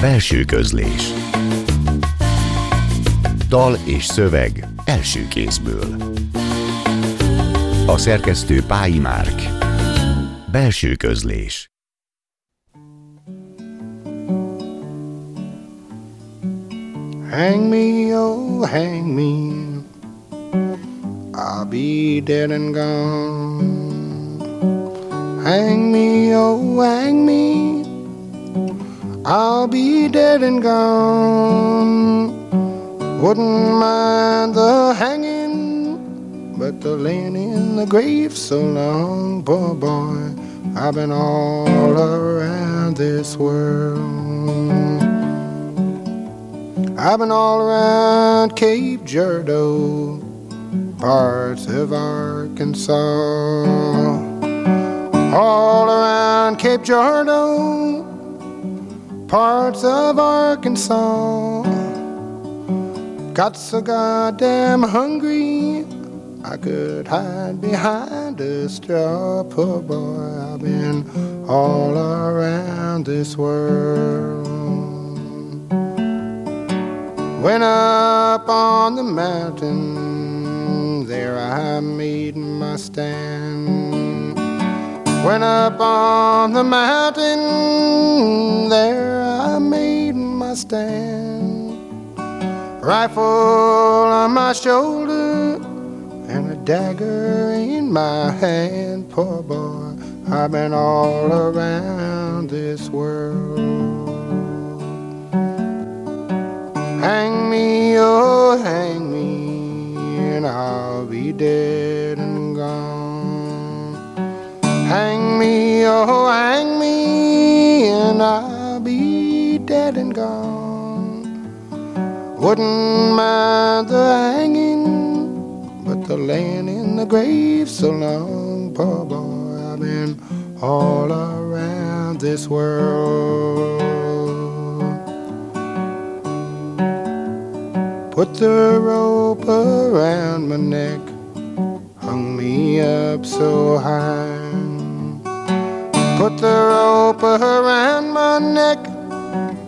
Belső közlés Dal és szöveg első kézből A szerkesztő Pályi Márk Belső közlés Hang me, oh, hang me. I'll be dead and gone. Hang me, oh, hang me. I'll be dead and gone. Wouldn't mind the hanging, but the laying in the grave so long, poor boy. I've been all around this world. I've been all around Cape Girardeau, parts of Arkansas. All around Cape Girardeau, parts of Arkansas. Got so goddamn hungry, I could hide behind a straw. Poor boy, I've been all around this world. Went up on the mountain, there I made my stand. Went up on the mountain, there I made my stand. Rifle on my shoulder, and a dagger in my hand. Poor boy, I've been all around this world. Hang me, oh, hang me, and I'll be dead. Hang me, oh, hang me, and I'll be dead and gone. Wouldn't mind the hanging, but the laying in the grave so long, poor boy, I've been all around this world. Put the rope around my neck, hung me up so high. Put the rope around my neck,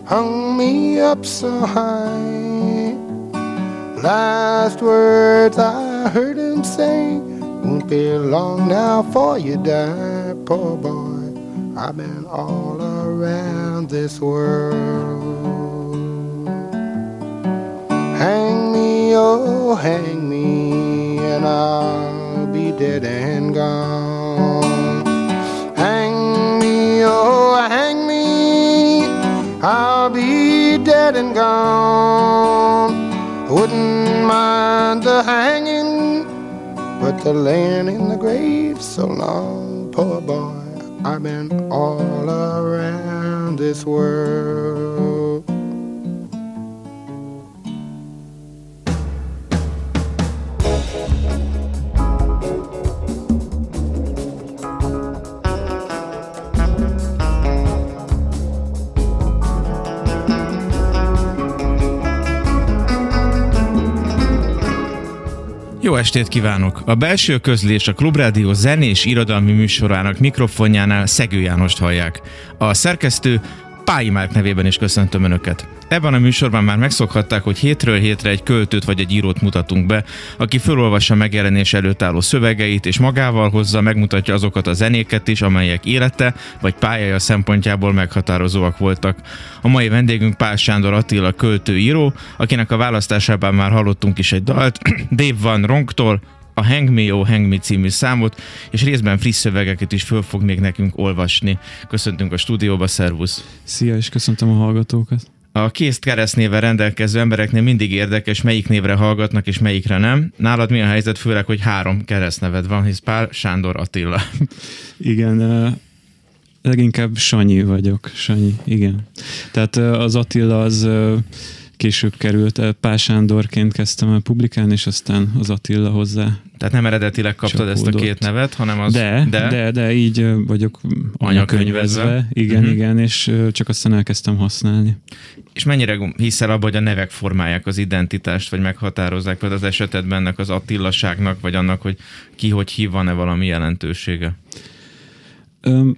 hung me up so high. Last words I heard him say, won't be long now for you die, poor boy. I've been all around this world. Hang me, oh, hang me, and I'll be dead and gone. Dead and gone. Wouldn't mind the hanging, but the laying in the grave so long, poor boy. I've been all around this world. Jó estét kívánok! A belső közlés a Klubrádió zenés irodalmi műsorának mikrofonjánál Szegő Jánost hallják. A szerkesztő Pályi Márk nevében is köszöntöm Önöket. Ebben a műsorban már megszokhatták, hogy hétről hétre egy költőt vagy egy írót mutatunk be, aki felolvassa megjelenés előtt álló szövegeit, és magával hozza, megmutatja azokat a zenéket is, amelyek élete vagy pályája szempontjából meghatározóak voltak. A mai vendégünk Pál Sándor Attila költő-író, akinek a választásában már hallottunk is egy dalt, Dave Van Ronktól, a Hang Me, Oh Hang Me című számot, és részben friss szövegeket is föl fog még nekünk olvasni. Köszöntünk a stúdióba, szervusz! Szia, és köszöntöm a hallgatókat! A kész keresztnével rendelkező embereknél mindig érdekes, melyik névre hallgatnak és melyikre nem. Nálad mi a helyzet, főleg, hogy három keresztneved van, hisz Pál Sándor Attila. Igen, leginkább Sanyi vagyok, Sanyi, igen. Tehát az Attila az később került, Pál Sándorként kezdtem el publikálni, és aztán az Attila hozzá. Tehát nem eredetileg kaptad csapódott. ezt a két nevet, hanem az... De, de, de, de így vagyok anyakönyvezve. Igen, uh-huh. igen, és csak aztán elkezdtem használni. És mennyire hiszel abban, hogy a nevek formálják az identitást, vagy meghatározzák például az esetedben ennek az Attilaságnak, vagy annak, hogy ki hogy hív, van-e valami jelentősége?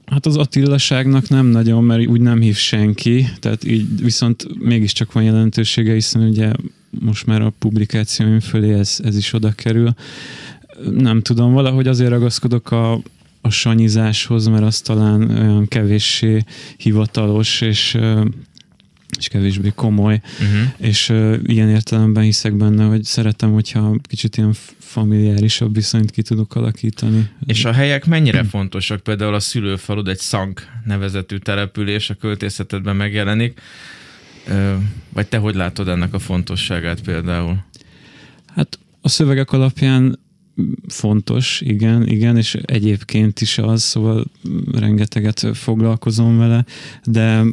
Hát az Attilaságnak nem nagyon, mert úgy nem hív senki, tehát így viszont mégiscsak van jelentősége, hiszen ugye most már a publikációim fölé ez, ez is oda kerül. Nem tudom, valahogy azért ragaszkodok a, a sanyizáshoz, mert az talán olyan kevéssé hivatalos, és és kevésbé komoly, uh-huh. és uh, ilyen értelemben hiszek benne, hogy szeretem, hogyha kicsit ilyen familiárisabb viszonyt ki tudok alakítani. És a helyek mennyire fontosak? Például a szülőfalud egy Szank nevezetű település a költészetedben megjelenik. Vagy te hogy látod ennek a fontosságát például? Hát a szövegek alapján fontos, igen, igen, és egyébként is az, szóval rengeteget foglalkozom vele, de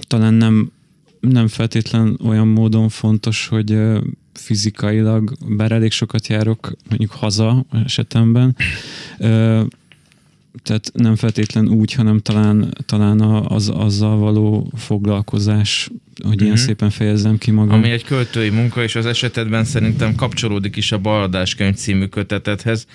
talán nem, nem feltétlen olyan módon fontos, hogy fizikailag, bár elég sokat járok mondjuk haza esetemben, tehát nem feltétlen úgy, hanem talán, talán az, azzal való foglalkozás, hogy uh-huh. ilyen mhm. szépen fejezzem ki magam. Ami egy költői munka, és az esetedben szerintem kapcsolódik is a Balladáskönyv című kötetethez,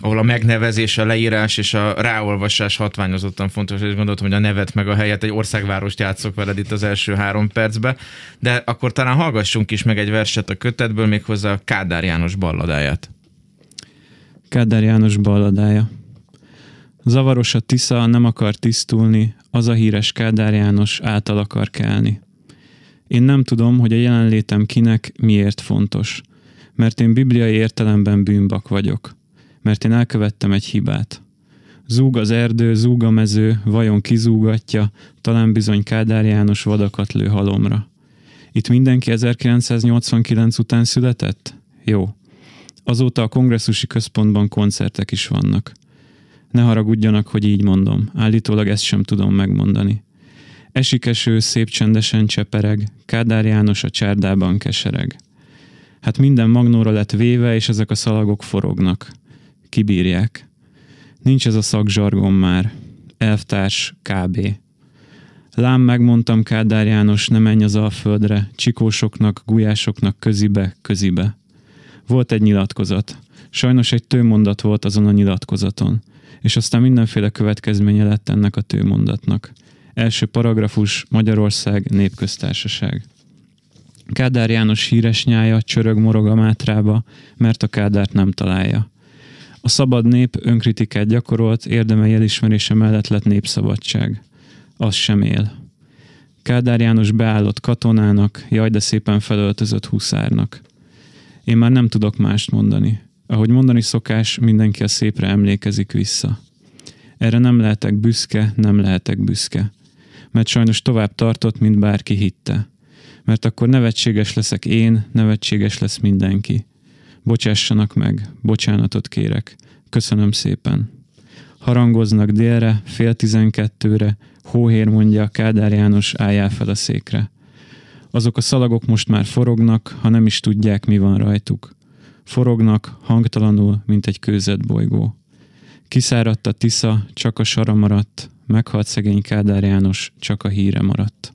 ahol a megnevezés, a leírás és a ráolvasás hatványozottan fontos, és gondoltam, hogy a nevet meg a helyet egy országvárost játszok veled itt az első három percbe, de akkor talán hallgassunk is meg egy verset a kötetből, méghozzá a Kádár János balladáját. Kádár János balladája. Zavaros a Tisza, nem akar tisztulni, az a híres Kádár János által akar kelni. Én nem tudom, hogy a jelenlétem kinek miért fontos, mert én bibliai értelemben bűnbak vagyok mert én elkövettem egy hibát. Zúg az erdő, zúg a mező, vajon kizúgatja, talán bizony Kádár János vadakat lő halomra. Itt mindenki 1989 után született? Jó. Azóta a kongresszusi központban koncertek is vannak. Ne haragudjanak, hogy így mondom. Állítólag ezt sem tudom megmondani. Esik eső, szép csendesen csepereg, Kádár János a csárdában kesereg. Hát minden magnóra lett véve, és ezek a szalagok forognak kibírják. Nincs ez a szakzsargon már. Elvtárs kb. Lám megmondtam Kádár János, ne menj az alföldre, csikósoknak, gulyásoknak közibe, közibe. Volt egy nyilatkozat. Sajnos egy tőmondat volt azon a nyilatkozaton, és aztán mindenféle következménye lett ennek a tőmondatnak. Első paragrafus Magyarország népköztársaság. Kádár János híres nyája csörög morog a mátrába, mert a Kádárt nem találja. A szabad nép önkritikát gyakorolt, érdemei elismerése mellett lett népszabadság. Az sem él. Kádár János beállott katonának, jaj de szépen felöltözött huszárnak. Én már nem tudok mást mondani. Ahogy mondani szokás, mindenki a szépre emlékezik vissza. Erre nem lehetek büszke, nem lehetek büszke. Mert sajnos tovább tartott, mint bárki hitte. Mert akkor nevetséges leszek én, nevetséges lesz mindenki. Bocsássanak meg, bocsánatot kérek. Köszönöm szépen. Harangoznak délre, fél tizenkettőre, hóhér mondja, Kádár János álljál fel a székre. Azok a szalagok most már forognak, ha nem is tudják, mi van rajtuk. Forognak, hangtalanul, mint egy kőzet bolygó. Kiszáradt a Tisza, csak a sara maradt, meghalt szegény Kádár János, csak a híre maradt.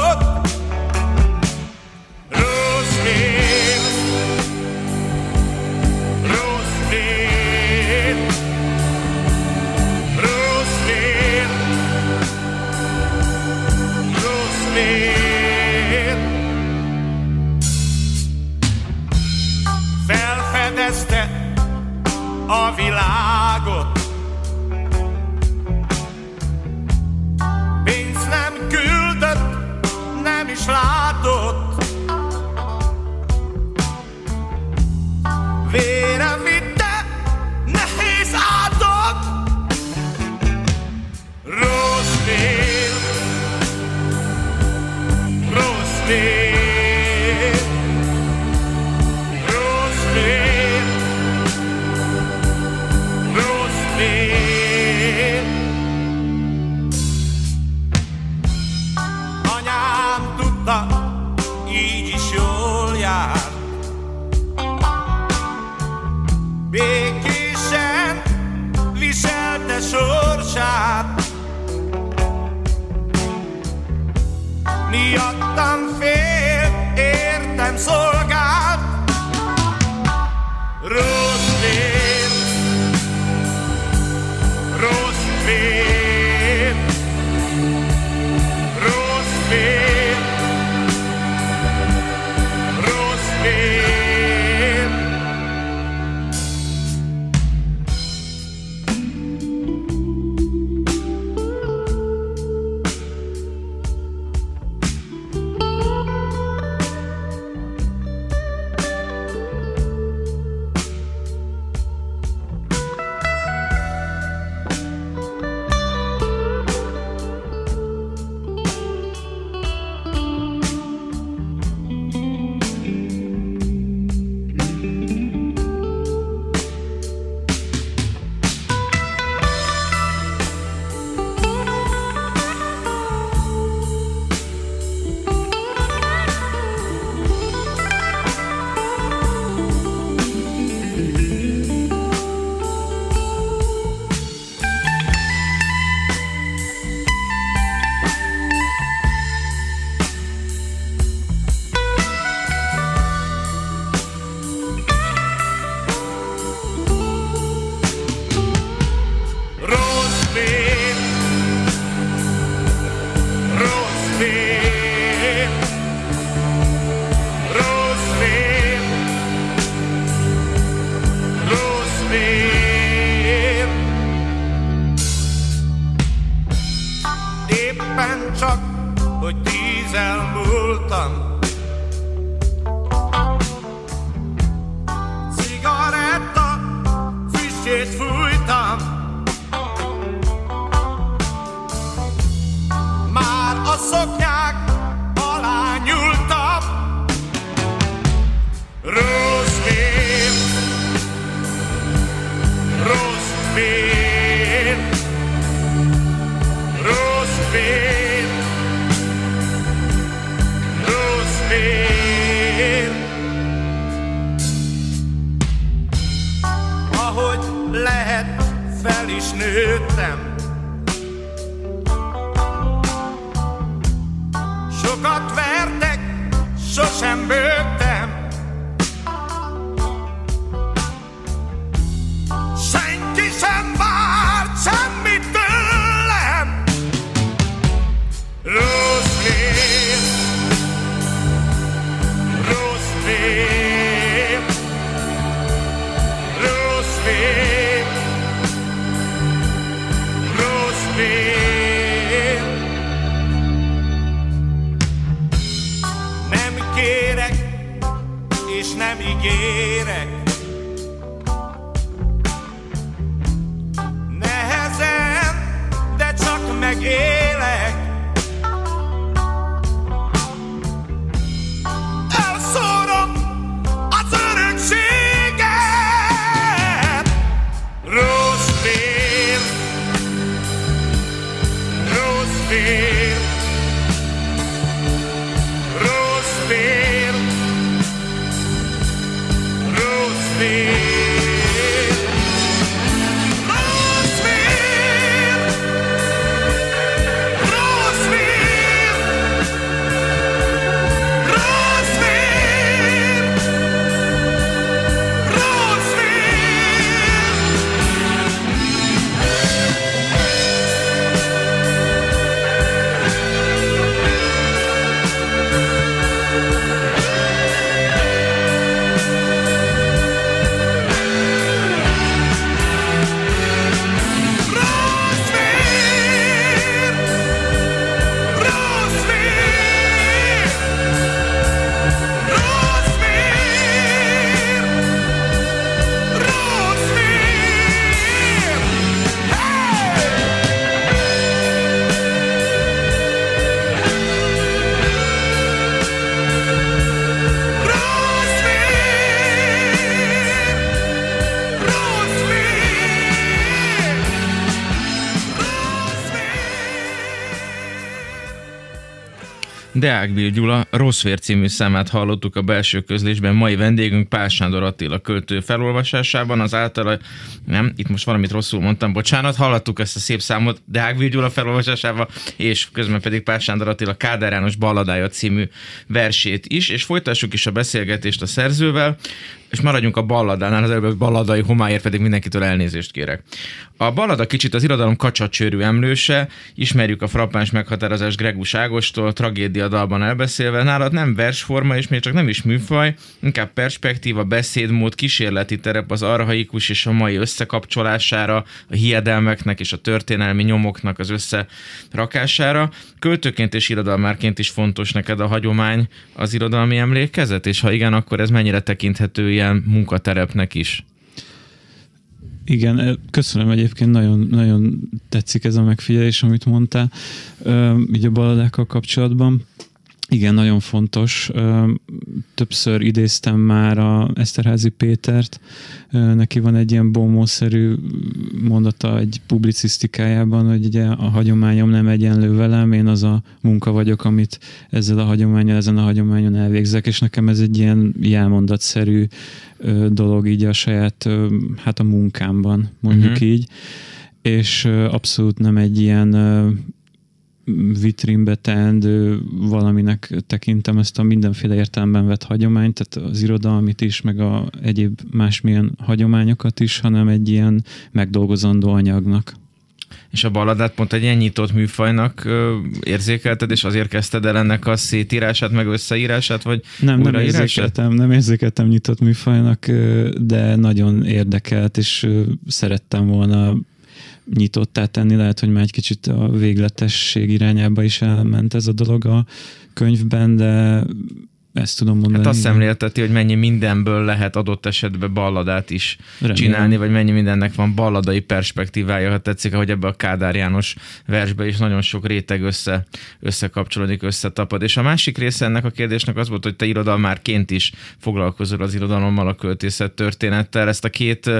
ó vilão. I'm sorry. éppen csak, hogy tíz múltam, Cigaretta, friss fúj, eterno. Deák Gyula Rossz Vér című számát hallottuk a belső közlésben. Mai vendégünk Pál Sándor Attila költő felolvasásában. Az általa, nem, itt most valamit rosszul mondtam, bocsánat, hallottuk ezt a szép számot Deák Gyula felolvasásában, és közben pedig Pál Sándor Attila Kádár János Balladája című versét is, és folytassuk is a beszélgetést a szerzővel és maradjunk a balladánál, az előbb balladai homáért pedig mindenkitől elnézést kérek. A ballada kicsit az irodalom kacsacsőrű emlőse, ismerjük a frappáns meghatározás Gregus Ágostól, tragédia dalban elbeszélve, nálad nem versforma, és még csak nem is műfaj, inkább perspektíva, beszédmód, kísérleti terep az arhaikus és a mai összekapcsolására, a hiedelmeknek és a történelmi nyomoknak az összerakására. Költőként és irodalmárként is fontos neked a hagyomány, az irodalmi emlékezet, és ha igen, akkor ez mennyire tekinthető ilyen munkaterepnek is? Igen, köszönöm egyébként, nagyon, nagyon tetszik ez a megfigyelés, amit mondtál, így a baladákkal kapcsolatban. Igen, nagyon fontos. Többször idéztem már a Eszterházi Pétert. Neki van egy ilyen bombószerű mondata egy publicisztikájában, hogy ugye a hagyományom nem egyenlő velem, én az a munka vagyok, amit ezzel a hagyományal, ezen a hagyományon elvégzek, és nekem ez egy ilyen jelmondatszerű dolog így a saját, hát a munkámban, mondjuk uh-huh. így. És abszolút nem egy ilyen vitrínbe teendő valaminek tekintem ezt a mindenféle értelemben vett hagyományt, tehát az irodalmit is, meg a egyéb másmilyen hagyományokat is, hanem egy ilyen megdolgozandó anyagnak. És a balladát pont egy ilyen nyitott műfajnak ö, érzékelted, és azért kezdted el ennek a szétírását, meg összeírását, vagy Nem, nem érzékeltem, nem érzékeltem nyitott műfajnak, de nagyon érdekelt, és szerettem volna nyitottá tenni, lehet, hogy már egy kicsit a végletesség irányába is elment ez a dolog a könyvben, de ezt tudom mondani. Hát azt szemlélteti, hogy mennyi mindenből lehet adott esetben balladát is Remélem. csinálni, vagy mennyi mindennek van balladai perspektívája, ha tetszik, ahogy ebbe a Kádár János versbe is nagyon sok réteg össze, összekapcsolódik, összetapad. És a másik része ennek a kérdésnek az volt, hogy te irodalmárként is foglalkozol az irodalommal, a költészet történettel. Ezt a két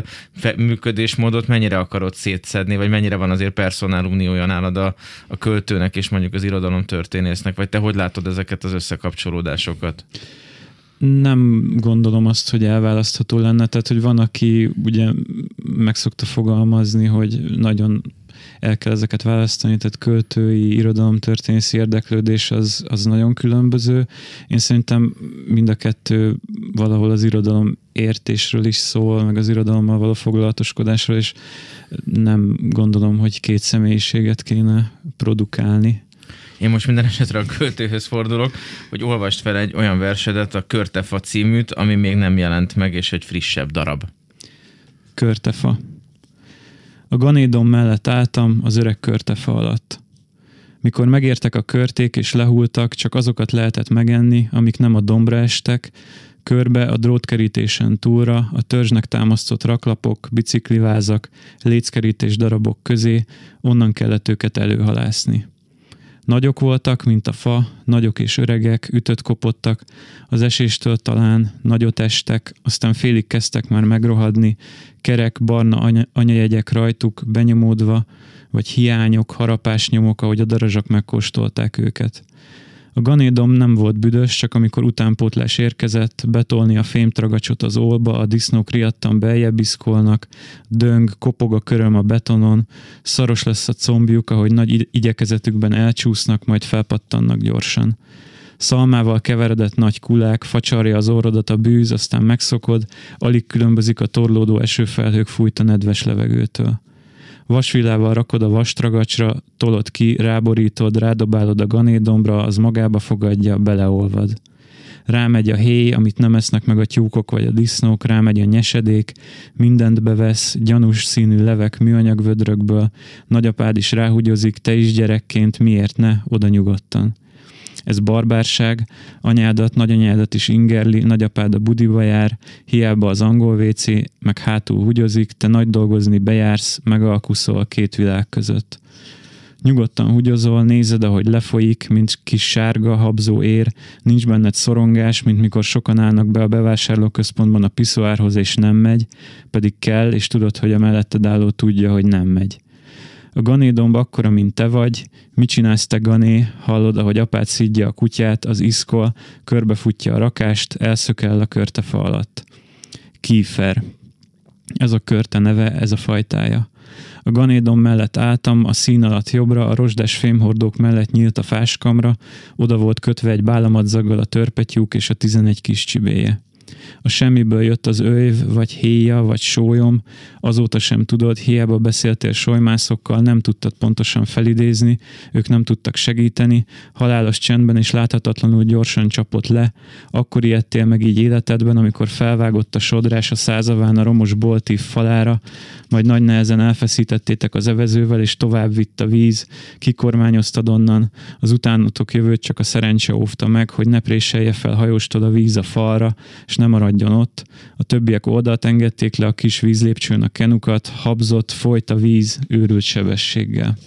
működésmódot mennyire akarod szétszedni, vagy mennyire van azért personál uniója nálad a, a költőnek és mondjuk az irodalom történésznek, vagy te hogy látod ezeket az összekapcsolódásokat? Nem gondolom azt, hogy elválasztható lenne, tehát hogy van, aki ugye meg szokta fogalmazni, hogy nagyon el kell ezeket választani, tehát költői, irodalomtörténészi érdeklődés az, az nagyon különböző. Én szerintem mind a kettő valahol az irodalom értésről is szól, meg az irodalommal való foglalatoskodásról, és nem gondolom, hogy két személyiséget kéne produkálni. Én most minden esetre a költőhöz fordulok, hogy olvast fel egy olyan versedet, a Körtefa címűt, ami még nem jelent meg, és egy frissebb darab. Körtefa. A ganédom mellett álltam az öreg körtefa alatt. Mikor megértek a körték és lehultak, csak azokat lehetett megenni, amik nem a dombra estek, körbe a drótkerítésen túlra, a törzsnek támasztott raklapok, biciklivázak, léckerítés darabok közé, onnan kellett őket előhalászni. Nagyok voltak, mint a fa, nagyok és öregek, ütött kopottak, az eséstől talán nagyot estek, aztán félig kezdtek már megrohadni, kerek, barna anya- anyajegyek rajtuk benyomódva, vagy hiányok, harapás nyomok, ahogy a darazsak megkóstolták őket. A ganédom nem volt büdös, csak amikor utánpótlás érkezett, betolni a fémtragacsot az ólba, a disznók riadtan beljebb iszkolnak, döng, kopog a köröm a betonon, szaros lesz a combjuk, ahogy nagy igyekezetükben elcsúsznak, majd felpattannak gyorsan. Szalmával keveredett nagy kulák, facsarja az orrodat a bűz, aztán megszokod, alig különbözik a torlódó esőfelhők fújt a nedves levegőtől. Vasvilával rakod a vastragacsra, tolod ki, ráborítod, rádobálod a ganédombra, az magába fogadja, beleolvad. Rámegy a héj, amit nem esznek meg a tyúkok vagy a disznók, rámegy a nyesedék, mindent bevesz, gyanús színű levek műanyag vödrökből, nagyapád is ráhugyozik, te is gyerekként, miért ne, oda nyugodtan ez barbárság, anyádat, nagyanyádat is ingerli, nagyapád a budiba jár, hiába az angol WC, meg hátul hugyozik, te nagy dolgozni bejársz, megalkuszol a két világ között. Nyugodtan húgyozol, nézed, ahogy lefolyik, mint kis sárga, habzó ér, nincs benned szorongás, mint mikor sokan állnak be a bevásárlóközpontban a piszoárhoz, és nem megy, pedig kell, és tudod, hogy a melletted álló tudja, hogy nem megy A ganédomb akkora, mint te vagy. Mit csinálsz te, gané? Hallod, ahogy apád szidja a kutyát, az iszkol, körbefutja a rakást, elszökel a körtefa alatt. Kífer. Ez a körte neve, ez a fajtája. A ganédom mellett álltam, a szín alatt jobbra, a rozsdás fémhordók mellett nyílt a fáskamra, oda volt kötve egy bálamadzaggal a törpetyúk és a tizenegy kis csibéje. A semmiből jött az őv, vagy héja, vagy sólyom, azóta sem tudod, hiába beszéltél solymászokkal, nem tudtad pontosan felidézni, ők nem tudtak segíteni, halálos csendben és láthatatlanul gyorsan csapott le, akkor ijedtél meg így életedben, amikor felvágott a sodrás a százaván a romos boltív falára, majd nagy nehezen elfeszítettétek az evezővel, és tovább vitt a víz, kikormányoztad onnan, az utánotok jövőt csak a szerencse óvta meg, hogy ne préselje fel hajóstod a víz a falra, és ne maradjon ott. A többiek oldalt engedték le a kis vízlépcsőn a kenukat, habzott, folyt a víz őrült sebességgel.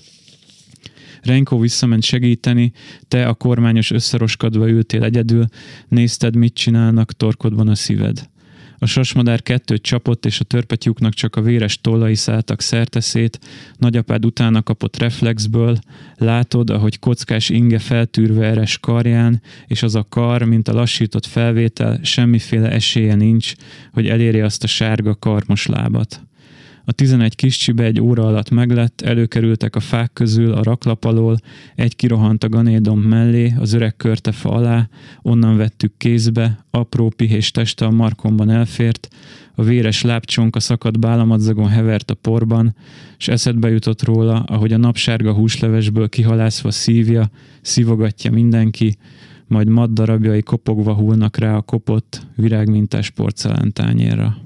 Renko visszament segíteni, te a kormányos összeroskadva ültél egyedül, nézted, mit csinálnak torkodban a szíved. A sasmadár kettőt csapott, és a törpetyúknak csak a véres tollai szálltak szerteszét, nagyapád utána kapott reflexből, látod, ahogy kockás inge feltűrve eres karján, és az a kar, mint a lassított felvétel, semmiféle esélye nincs, hogy elérje azt a sárga karmos lábat. A tizenegy kis csibe egy óra alatt meglett, előkerültek a fák közül a raklap alól, egy kirohant a ganédom mellé, az öreg körtefa alá, onnan vettük kézbe, apró pihés teste a markomban elfért, a véres lábcsonka szakadt bálamadzagon hevert a porban, és eszedbe jutott róla, ahogy a napsárga húslevesből kihalászva szívja, szívogatja mindenki, majd maddarabjai kopogva hullnak rá a kopott, virágmintás porcelántányérra.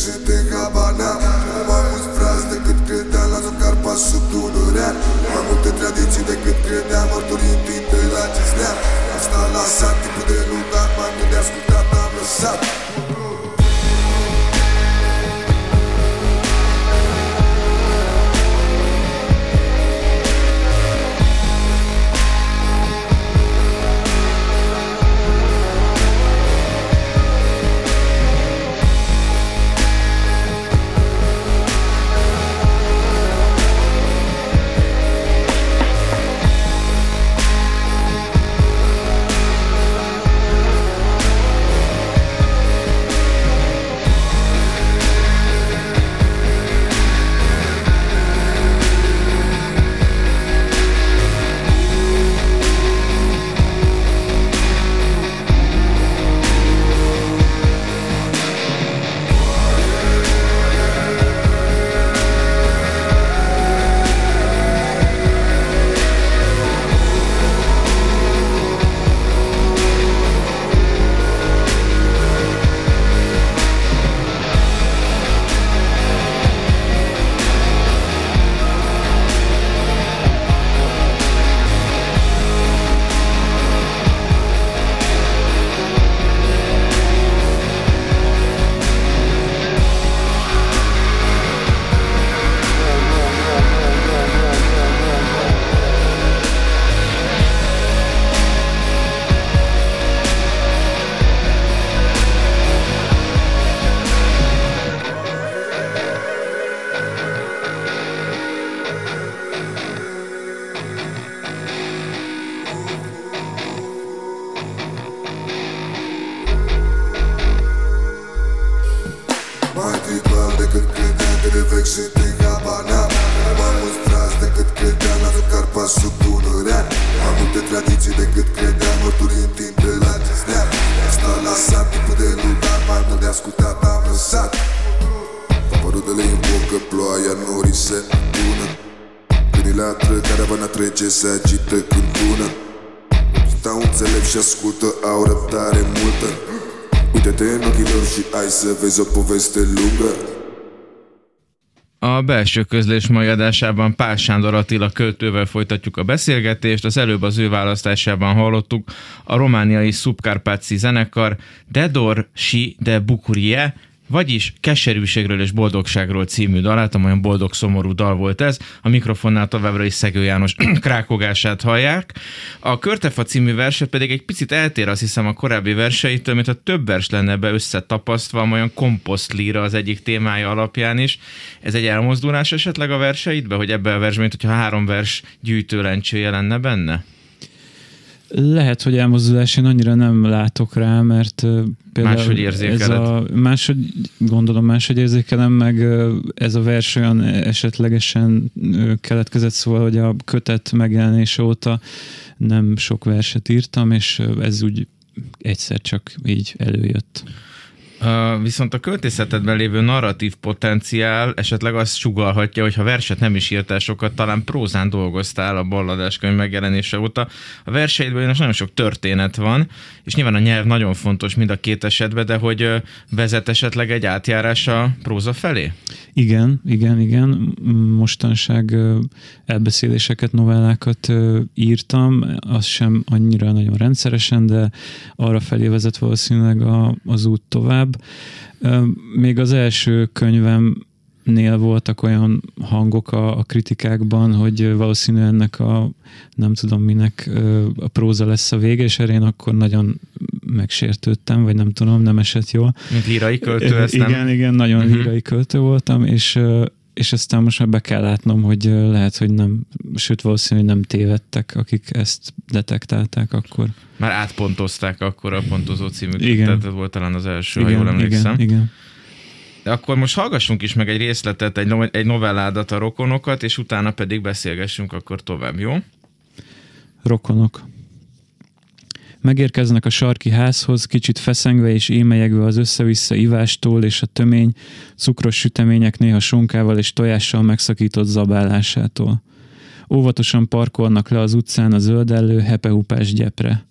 exit A belső közlés mai adásában Pál Sándor Attila költővel folytatjuk a beszélgetést. Az előbb az ő választásában hallottuk a romániai szubkárpáci zenekar Dedor Si de Bukurie, vagyis Keserűségről és Boldogságról című dalát, amolyan boldog-szomorú dal volt ez. A mikrofonnál továbbra is Szegő János krákogását hallják. A Körtefa című verset pedig egy picit eltér azt hiszem a korábbi verseitől, mint a több vers lenne be összetapasztva, olyan komposztlíra az egyik témája alapján is. Ez egy elmozdulás esetleg a verseidbe, hogy ebbe a versben, mint hogyha három vers gyűjtőlencsője lenne benne? Lehet, hogy elmozdulás, én annyira nem látok rá, mert például Máshogy ez a, máshogy, gondolom máshogy érzékelem, meg ez a vers olyan esetlegesen keletkezett, szóval, hogy a kötet megjelenése óta nem sok verset írtam, és ez úgy egyszer csak így előjött. Viszont a költészetedben lévő narratív potenciál esetleg azt sugalhatja, hogy ha verset nem is írtál sokat, talán prózán dolgoztál a balladáskönyv megjelenése óta. A verseidben most nagyon sok történet van, és nyilván a nyelv nagyon fontos mind a két esetben, de hogy vezet esetleg egy átjárás a próza felé? Igen, igen, igen. Mostanság elbeszéléseket, novellákat írtam, az sem annyira nagyon rendszeresen, de arra felé vezet valószínűleg az út tovább. Ö, Még az első könyvemnél voltak olyan hangok a, a kritikákban, hogy ö, valószínűleg ennek a nem tudom minek a próza lesz a vége, és erre én akkor nagyon megsértődtem, vagy nem tudom, nem esett jól. Mint lírai költő, ezt igen, nem... igen, nagyon Mhm. uh-huh. lírai költő voltam, és és aztán most már be kell látnom, hogy lehet, hogy nem, sőt valószínűleg nem tévedtek, akik ezt detektálták akkor. Már átpontozták akkor a pontozó című Igen. tehát ez volt talán az első, ha jól emlékszem. igen, igen. De akkor most hallgassunk is meg egy részletet, egy, no- egy novelládat a rokonokat, és utána pedig beszélgessünk akkor tovább, jó? Rokonok. Megérkeznek a sarki házhoz, kicsit feszengve és émelyegve az össze-vissza ivástól és a tömény, cukros sütemények néha sonkával és tojással megszakított zabálásától. Óvatosan parkolnak le az utcán a zöldellő hepehupás gyepre.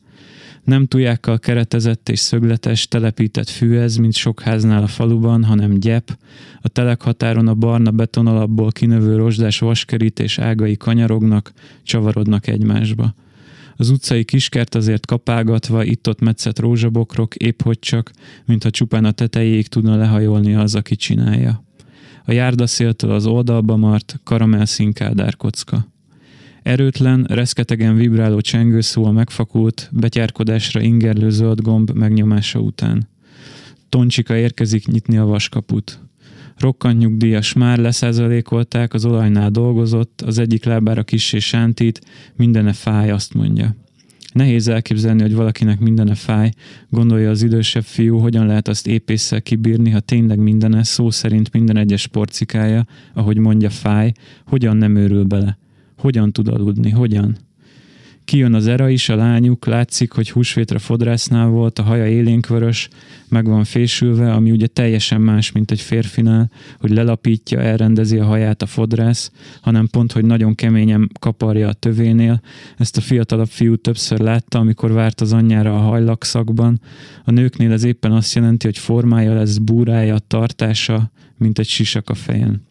Nem tujákkal keretezett és szögletes, telepített fű ez, mint sok háznál a faluban, hanem gyep. A telekhatáron a barna betonalapból kinövő rozsdás vaskerítés ágai kanyarognak, csavarodnak egymásba. Az utcai kiskert azért kapálgatva itt-ott metszett rózsabokrok, épp hogy csak, mintha csupán a tetejéig tudna lehajolni az, aki csinálja. A járdaszéltől az oldalba mart, karamellszín kádárkocka. Erőtlen, reszketegen vibráló csengőszó a megfakult, betyárkodásra ingerlő zöld gomb megnyomása után. Toncsika érkezik nyitni a vaskaput. Rokkant nyugdíjas már leszázalékolták, az olajnál dolgozott, az egyik lábára kissé sántít, mindene fáj, azt mondja. Nehéz elképzelni, hogy valakinek mindene fáj, gondolja az idősebb fiú, hogyan lehet azt épésszel kibírni, ha tényleg mindene, szó szerint minden egyes porcikája, ahogy mondja, fáj, hogyan nem őrül bele. Hogyan tud aludni? Hogyan? Kijön az era is, a lányuk, látszik, hogy húsvétre fodrásznál volt, a haja élénkvörös, meg van fésülve, ami ugye teljesen más, mint egy férfinál, hogy lelapítja, elrendezi a haját a fodrász, hanem pont, hogy nagyon keményen kaparja a tövénél. Ezt a fiatalabb fiú többször látta, amikor várt az anyjára a hajlakszakban. A nőknél ez éppen azt jelenti, hogy formája lesz, búrája, tartása, mint egy sisak a fejen.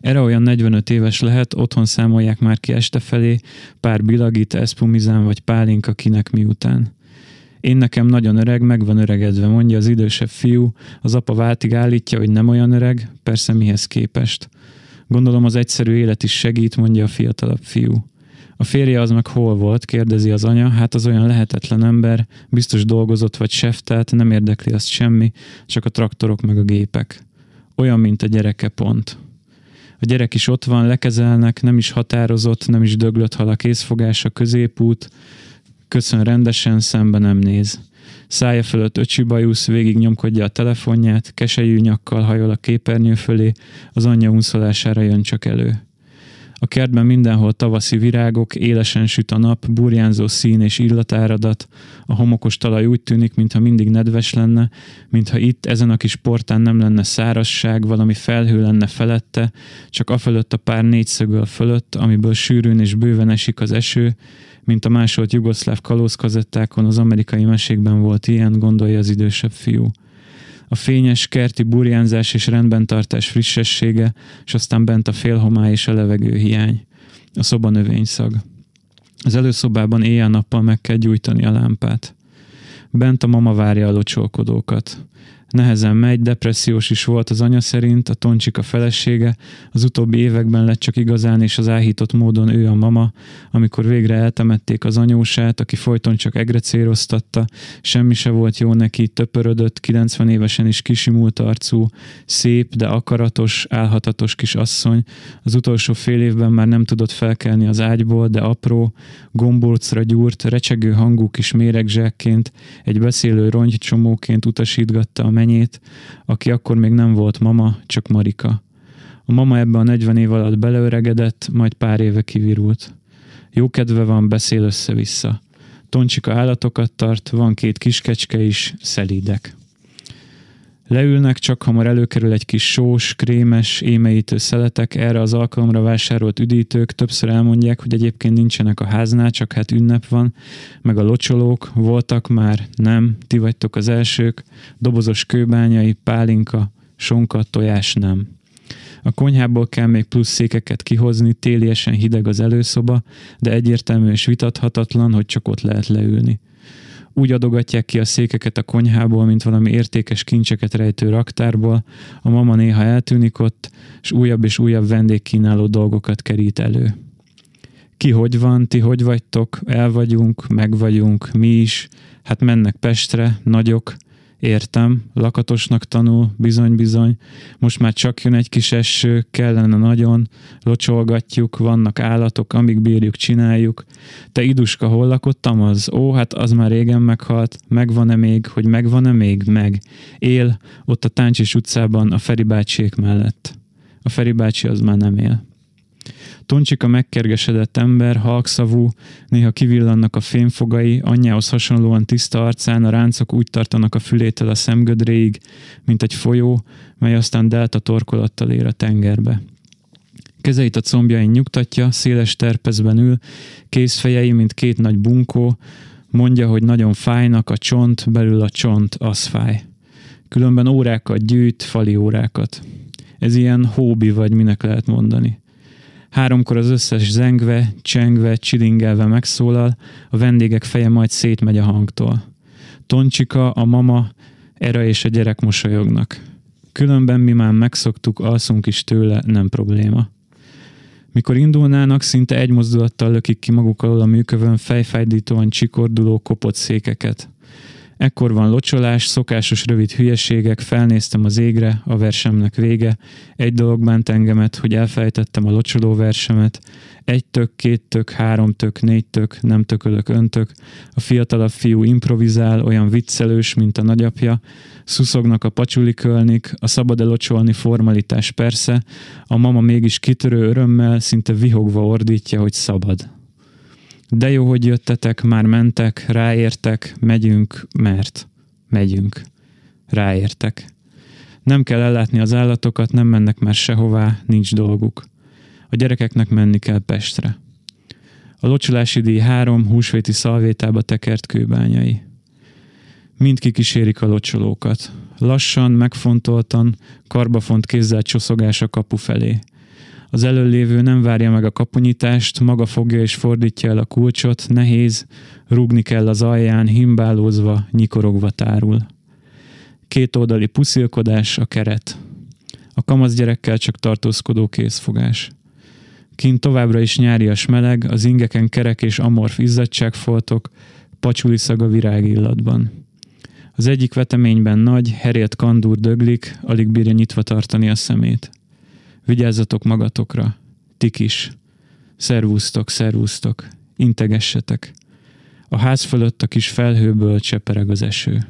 Erre olyan 45 éves lehet, otthon számolják már ki este felé, pár bilagit, eszpumizán vagy pálinka kinek miután. Én nekem nagyon öreg, meg van öregedve, mondja az idősebb fiú, az apa váltig állítja, hogy nem olyan öreg, persze mihez képest. Gondolom az egyszerű élet is segít, mondja a fiatalabb fiú. A férje az meg hol volt, kérdezi az anya, hát az olyan lehetetlen ember, biztos dolgozott vagy seftelt, nem érdekli azt semmi, csak a traktorok meg a gépek. Olyan, mint a gyereke pont. A gyerek is ott van, lekezelnek, nem is határozott, nem is döglött hal a kézfogás, a középút, köszön rendesen, szembe nem néz. Szája fölött öcsi bajusz, végig nyomkodja a telefonját, keselyű nyakkal hajol a képernyő fölé, az anyja unszolására jön csak elő. A kertben mindenhol tavaszi virágok, élesen süt a nap, burjánzó szín és illatáradat, a homokos talaj úgy tűnik, mintha mindig nedves lenne, mintha itt, ezen a kis portán nem lenne szárazság, valami felhő lenne felette, csak afölött a pár négyszögöl fölött, amiből sűrűn és bőven esik az eső, mint a másolt jugoszláv kalózkazettákon az amerikai mesékben volt ilyen, gondolja az idősebb fiú a fényes kerti burjánzás és rendben tartás frissessége, és aztán bent a félhomály és a levegő hiány. A szoba növényszag. Az előszobában éjjel-nappal meg kell gyújtani a lámpát. Bent a mama várja a locsolkodókat. Nehezen megy, depressziós is volt az anya szerint, a Toncsika felesége, az utóbbi években lett csak igazán és az áhított módon ő a mama, amikor végre eltemették az anyósát, aki folyton csak egrecéroztatta, semmi se volt jó neki, töpörödött, 90 évesen is kisimult arcú, szép, de akaratos, álhatatos kis asszony. Az utolsó fél évben már nem tudott felkelni az ágyból, de apró, gombolcra gyúrt, recsegő hangú kis méregzsákként, egy beszélő rongycsomóként utasítgatta a menyét, aki akkor még nem volt mama, csak Marika. A mama ebbe a 40 év alatt beleöregedett, majd pár éve kivirult. Jó kedve van, beszél össze-vissza. Toncsika állatokat tart, van két kiskecske is, szelídek. Leülnek, csak hamar előkerül egy kis sós, krémes, émeítő szeletek, erre az alkalomra vásárolt üdítők többször elmondják, hogy egyébként nincsenek a háznál, csak hát ünnep van, meg a locsolók, voltak már, nem, ti vagytok az elsők, dobozos kőbányai, pálinka, sonka, tojás nem. A konyhából kell még plusz székeket kihozni, téliesen hideg az előszoba, de egyértelmű és vitathatatlan, hogy csak ott lehet leülni úgy adogatják ki a székeket a konyhából, mint valami értékes kincseket rejtő raktárból, a mama néha eltűnik ott, és újabb és újabb vendégkínáló dolgokat kerít elő. Ki hogy van, ti hogy vagytok, el vagyunk, meg vagyunk, mi is, hát mennek Pestre, nagyok, Értem, lakatosnak tanul, bizony-bizony. Most már csak jön egy kis eső, kellene nagyon, locsolgatjuk, vannak állatok, amíg bírjuk, csináljuk. Te iduska, hol lakottam az? Ó, hát az már régen meghalt. Megvan-e még, hogy megvan-e még? Meg. Él, ott a Táncsis utcában, a Feri bácsiék mellett. A Feri bácsi az már nem él. Toncsika megkergesedett ember, halkszavú, néha kivillannak a fémfogai, anyjához hasonlóan tiszta arcán a ráncok úgy tartanak a fülétől a szemgödréig, mint egy folyó, mely aztán delta torkolattal ér a tengerbe. Kezeit a combjain nyugtatja, széles terpezben ül, kézfejei, mint két nagy bunkó, mondja, hogy nagyon fájnak a csont, belül a csont, az fáj. Különben órákat gyűjt, fali órákat. Ez ilyen hóbi, vagy minek lehet mondani. Háromkor az összes zengve, csengve, csilingelve megszólal, a vendégek feje majd szétmegy a hangtól. Toncsika, a mama, Era és a gyerek mosolyognak. Különben mi már megszoktuk, alszunk is tőle, nem probléma. Mikor indulnának, szinte egy mozdulattal lökik ki maguk alól a műkövön fejfájdítóan csikorduló kopott székeket. Ekkor van locsolás, szokásos rövid hülyeségek, felnéztem az égre, a versemnek vége. Egy dolog bánt engemet, hogy elfejtettem a locsoló versemet. Egy tök, két tök, három tök, négy tök, nem tökölök, öntök. A fiatalabb fiú improvizál, olyan viccelős, mint a nagyapja. Szuszognak a pacsulikölnik, a szabad elocsolni formalitás persze. A mama mégis kitörő örömmel, szinte vihogva ordítja, hogy szabad. De jó, hogy jöttetek, már mentek, ráértek, megyünk, mert megyünk. Ráértek. Nem kell ellátni az állatokat, nem mennek már sehová, nincs dolguk. A gyerekeknek menni kell Pestre. A locsolási díj három húsvéti szalvétába tekert kőbányai. Mind kikísérik a locsolókat. Lassan, megfontoltan, karbafont kézzel csoszogás a kapu felé. Az előlévő nem várja meg a kapunyítást, maga fogja és fordítja el a kulcsot, nehéz, rúgni kell az alján, himbálózva, nyikorogva tárul. Két oldali puszilkodás, a keret. A kamasz gyerekkel csak tartózkodó készfogás. Kint továbbra is nyárias meleg, az ingeken kerek és amorf izzadságfoltok, pacsuli szaga virágillatban. Az egyik veteményben nagy, herélt kandúr döglik, alig bírja nyitva tartani a szemét. Vigyázzatok magatokra, tik is. Szervusztok, szervusztok, integessetek. A ház fölött a kis felhőből csepereg az eső.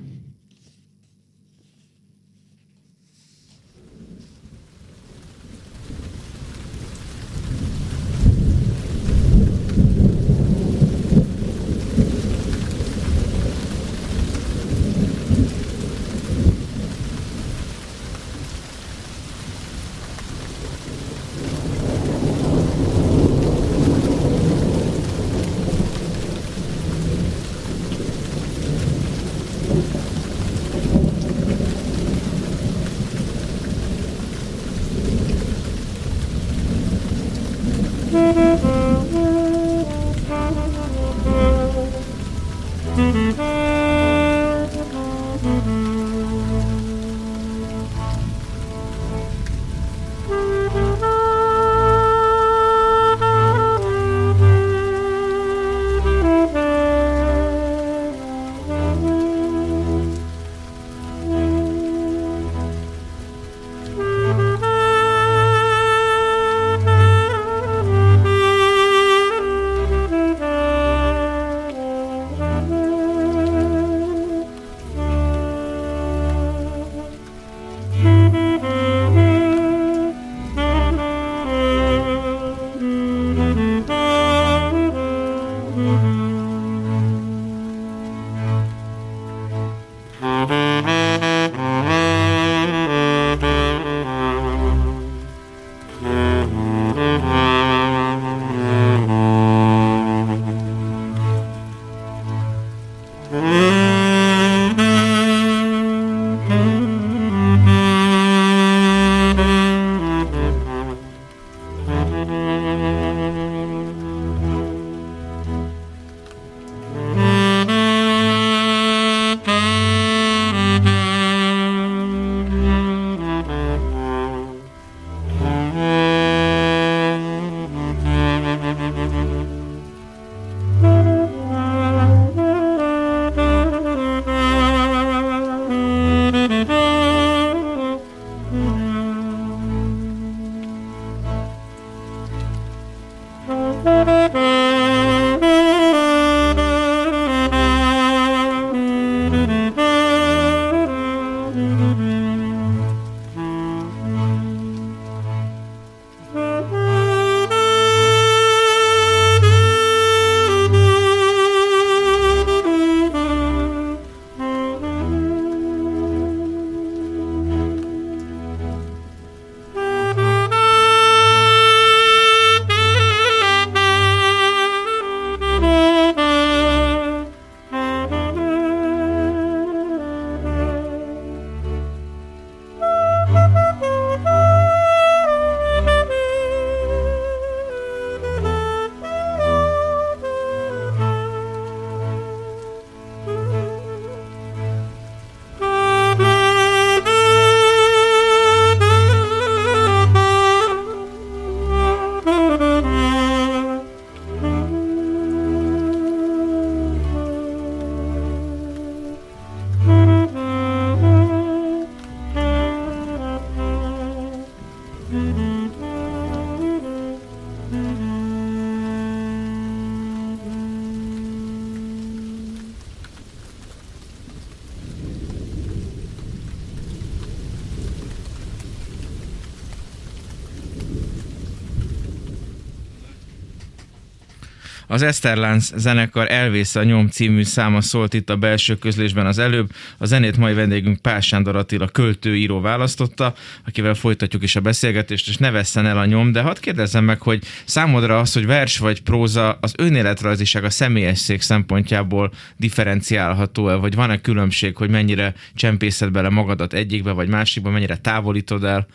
Az Eszterlánc zenekar Elvész a nyom című száma szólt itt a belső közlésben az előbb. A zenét mai vendégünk Pál Sándor Attila költőíró választotta, akivel folytatjuk is a beszélgetést, és ne vesszen el a nyom, de hadd kérdezzem meg, hogy számodra az, hogy vers vagy próza az önéletrajziság a személyesség szempontjából differenciálható-e, vagy van-e különbség, hogy mennyire csempészed bele magadat egyikbe vagy másikba, mennyire távolítod el,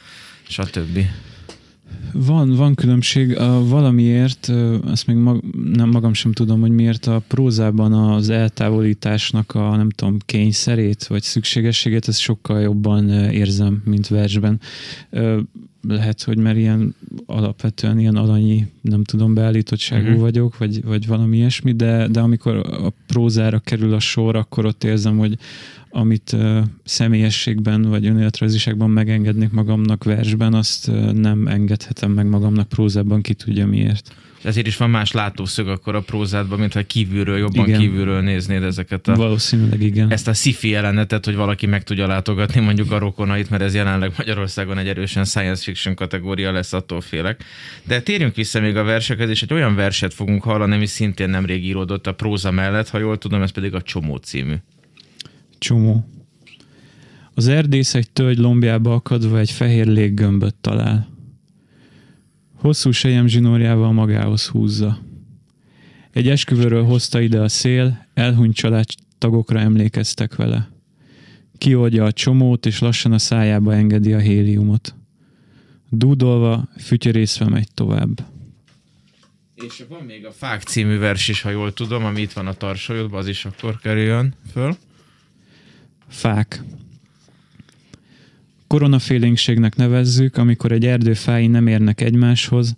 stb. Van, van különbség. A valamiért, ezt még mag, nem magam sem tudom, hogy miért a prózában az eltávolításnak a nem tudom, kényszerét vagy szükségességét, ezt sokkal jobban érzem, mint versben. Lehet, hogy mert ilyen alapvetően ilyen alanyi, nem tudom, beállítottságú uh-huh. vagyok, vagy, vagy valami ilyesmi, de, de amikor a prózára kerül a sor, akkor ott érzem, hogy amit uh, személyességben vagy önéletrajziságban megengednék magamnak versben, azt uh, nem engedhetem meg magamnak prózában, ki tudja miért. Ezért is van más látószög akkor a prózádban, mint ha kívülről, jobban Igen. kívülről néznéd ezeket a... Valószínűleg igen. Ezt a sci-fi jelenetet, hogy valaki meg tudja látogatni mondjuk a rokonait, mert ez jelenleg Magyarországon egy erősen science fiction kategória lesz, attól félek. De térjünk vissza még a versekhez, és egy olyan verset fogunk hallani, ami szintén nemrég íródott a próza mellett, ha jól tudom, ez pedig a Csomó című. Csomó. Az erdész egy tölgy lombjába akadva egy fehér léggömböt talál. Hosszú sejem zsinórjával magához húzza. Egy esküvőről hozta ide a szél, elhunyt családtagokra emlékeztek vele. Kioldja a csomót, és lassan a szájába engedi a héliumot. Dúdolva, fütyörészve megy tovább. És van még a Fák című vers is, ha jól tudom, ami itt van a tarsolyodban, az is akkor kerüljön föl. Fák. Koronafélénkségnek nevezzük, amikor egy erdő fái nem érnek egymáshoz,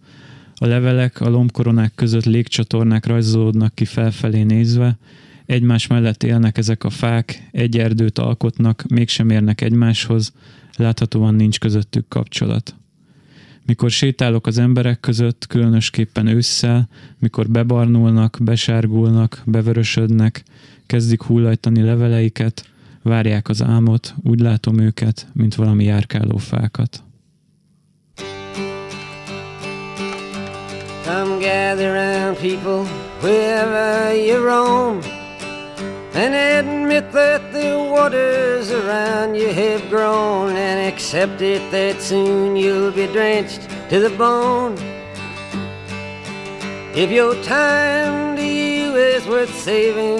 a levelek a lombkoronák között légcsatornák rajzolódnak ki felfelé nézve, egymás mellett élnek ezek a fák, egy erdőt alkotnak, mégsem érnek egymáshoz, láthatóan nincs közöttük kapcsolat. Mikor sétálok az emberek között, különösképpen ősszel, mikor bebarnulnak, besárgulnak, bevörösödnek, kezdik hullajtani leveleiket, várják az álmot, úgy látom őket, mint valami járkáló fákat. Come gather round, people, wherever you roam, and admit that the waters around you have grown, and accept it that soon you'll be drenched to the bone. If your time to you is worth saving,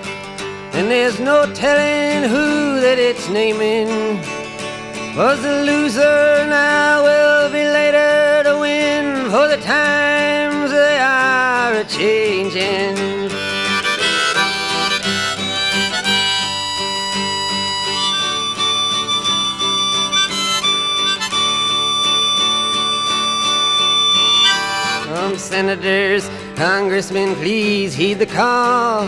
And there's no telling who that it's naming. Was the loser now will be later to win, for the times they are a changing. Senators, congressmen, please heed the call.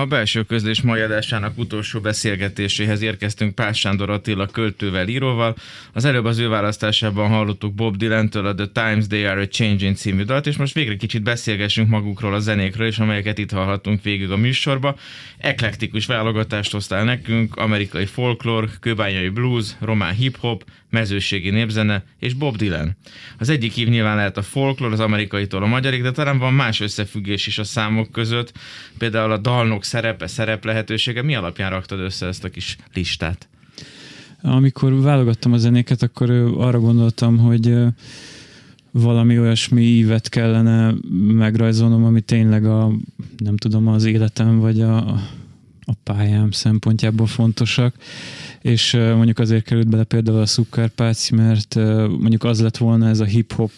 A belső közlés mai adásának utolsó beszélgetéséhez érkeztünk Pás Sándor Attila költővel, íróval. Az előbb az ő választásában hallottuk Bob Dylan-től a The Times They Are a Changing című dalt, és most végre kicsit beszélgessünk magukról a zenékről, és amelyeket itt hallhattunk végig a műsorba. Eklektikus válogatást hoztál nekünk, amerikai folklór, kőbányai blues, román hip-hop, mezőségi népzene és Bob Dylan. Az egyik ív nyilván lehet a folklór, az amerikaitól a magyarik, de talán van más összefüggés is a számok között, például a dalnok szerepe, szerep lehetősége. Mi alapján raktad össze ezt a kis listát? Amikor válogattam a zenéket, akkor arra gondoltam, hogy valami olyasmi ívet kellene megrajzolnom, ami tényleg a, nem tudom, az életem vagy a, a pályám szempontjából fontosak és mondjuk azért került bele például a Szukkárpáci, mert mondjuk az lett volna ez a hip-hop,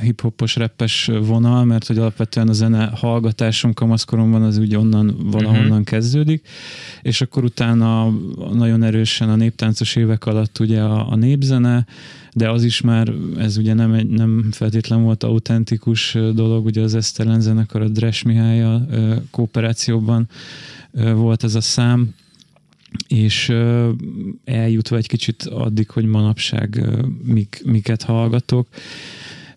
hip-hopos, rappes vonal, mert hogy alapvetően a zene hallgatásom kamaszkoromban az úgy onnan valahonnan uh-huh. kezdődik, és akkor utána nagyon erősen a néptáncos évek alatt ugye a, a népzene, de az is már, ez ugye nem, egy, nem feltétlen volt autentikus dolog, ugye az Eszterlen zenekar a Dres Mihály kooperációban volt ez a szám, és eljutva egy kicsit addig, hogy manapság mik, miket hallgatok.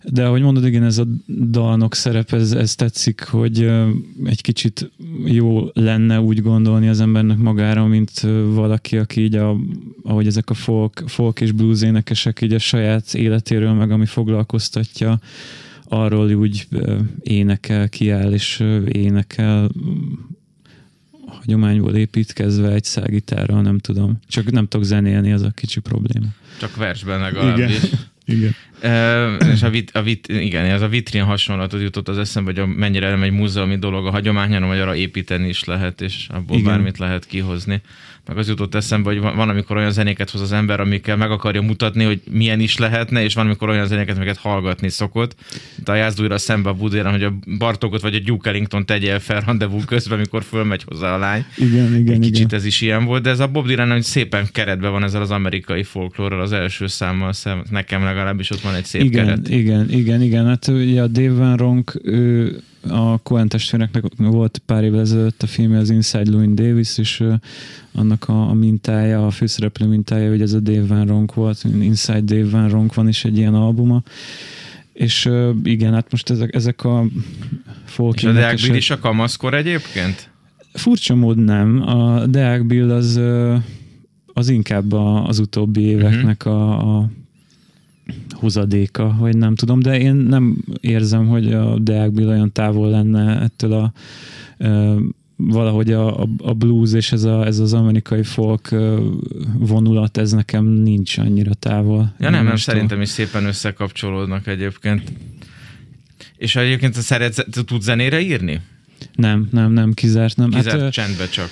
De ahogy mondod, igen, ez a dalnok szerep, ez, ez tetszik, hogy egy kicsit jó lenne úgy gondolni az embernek magára, mint valaki, aki így, a, ahogy ezek a folk, folk és blues énekesek így a saját életéről, meg ami foglalkoztatja, arról úgy énekel, kiáll és énekel hagyományból építkezve egy szágitárral, nem tudom. Csak nem tudok zenélni, az a kicsi probléma. Csak versben legalábbis. Igen. Igen. E, és a, vit, a vit, igen, ez a vitrin hasonlatot jutott az eszembe, hogy mennyire nem egy múzeumi dolog a hagyomány, hanem hogy arra építeni is lehet, és abból igen. bármit lehet kihozni meg az jutott eszembe, hogy van, amikor olyan zenéket hoz az ember, amikkel meg akarja mutatni, hogy milyen is lehetne, és van amikor olyan zenéket, amiket hallgatni szokott. De a újra szembe a Budéren, hogy a Bartokot vagy a Duke Ellington tegye fel rendezvú közben, amikor fölmegy hozzá a lány. Igen, igen, Egy kicsit igen. ez is ilyen volt, de ez a Bob Dylan, hogy szépen keretben van ezzel az amerikai folklórral az első számmal, szem, nekem legalábbis ott van egy szép igen, keret. Igen, igen, igen. Hát ugye a Dave Van Ronk, ő a Coen testvéreknek volt pár évvel ezelőtt a filmje az Inside Louis Davis, és annak a, a mintája, a főszereplő mintája, hogy ez a Dave Van Ronk volt, Inside Dave Van Ronk van is egy ilyen albuma, és igen, hát most ezek, ezek a folk És a Deák Bill is a kamaszkor egyébként? Furcsa mód nem. A Deák Bill az, az inkább az utóbbi éveknek a, a hozadéka, vagy nem tudom, de én nem érzem, hogy a Deák Bill olyan távol lenne ettől a valahogy a, a blues és ez, a, ez az amerikai folk vonulat, ez nekem nincs annyira távol. Ja nem, nem, szerintem is szépen összekapcsolódnak egyébként. És egyébként szeretsz, tudsz zenére írni? Nem, nem, nem, kizárt. Nem. Kizárt hát, csendbe csak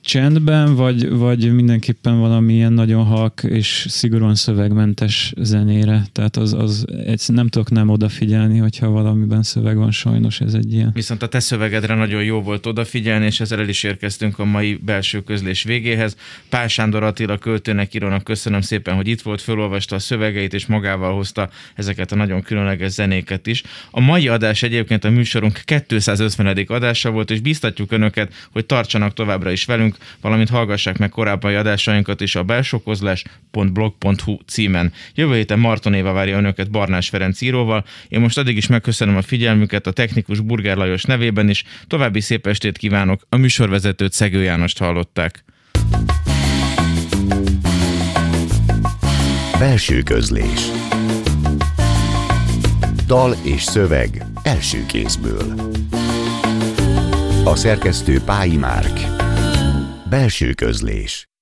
csendben, vagy, vagy mindenképpen valamilyen nagyon halk és szigorúan szövegmentes zenére. Tehát az, az egy, nem tudok nem odafigyelni, hogyha valamiben szöveg van, sajnos ez egy ilyen. Viszont a te szövegedre nagyon jó volt odafigyelni, és ezzel el is érkeztünk a mai belső közlés végéhez. Pál Sándor Attila költőnek, írónak köszönöm szépen, hogy itt volt, felolvasta a szövegeit, és magával hozta ezeket a nagyon különleges zenéket is. A mai adás egyébként a műsorunk 250. adása volt, és biztatjuk önöket, hogy tartsanak továbbra is velünk, valamint hallgassák meg korábbi adásainkat is a belsokozlás.blog.hu címen. Jövő héten Marton Éva várja önöket Barnás Ferenc íróval. Én most addig is megköszönöm a figyelmüket a technikus Burger Lajos nevében is. További szép estét kívánok. A műsorvezetőt Szegő Jánost hallották. Belső közlés Dal és szöveg első kézből A szerkesztő Pályi Márk Belső közlés